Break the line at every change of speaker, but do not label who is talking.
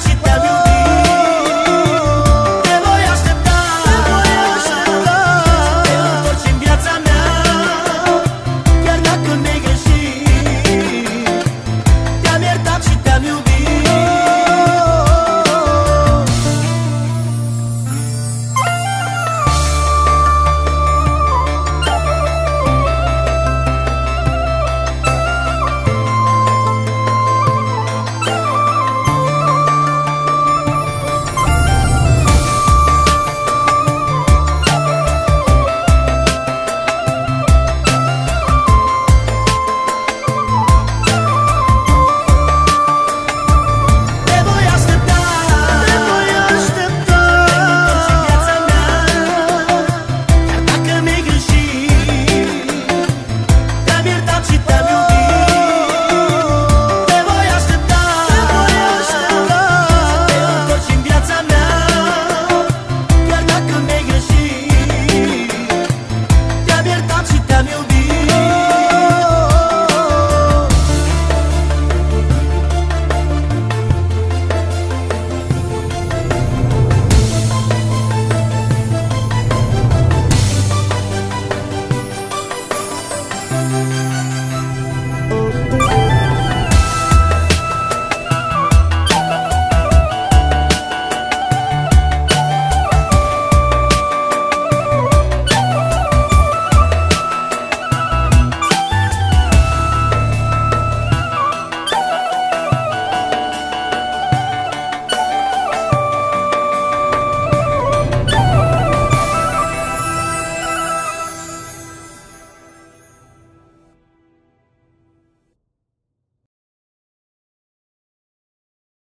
she tell me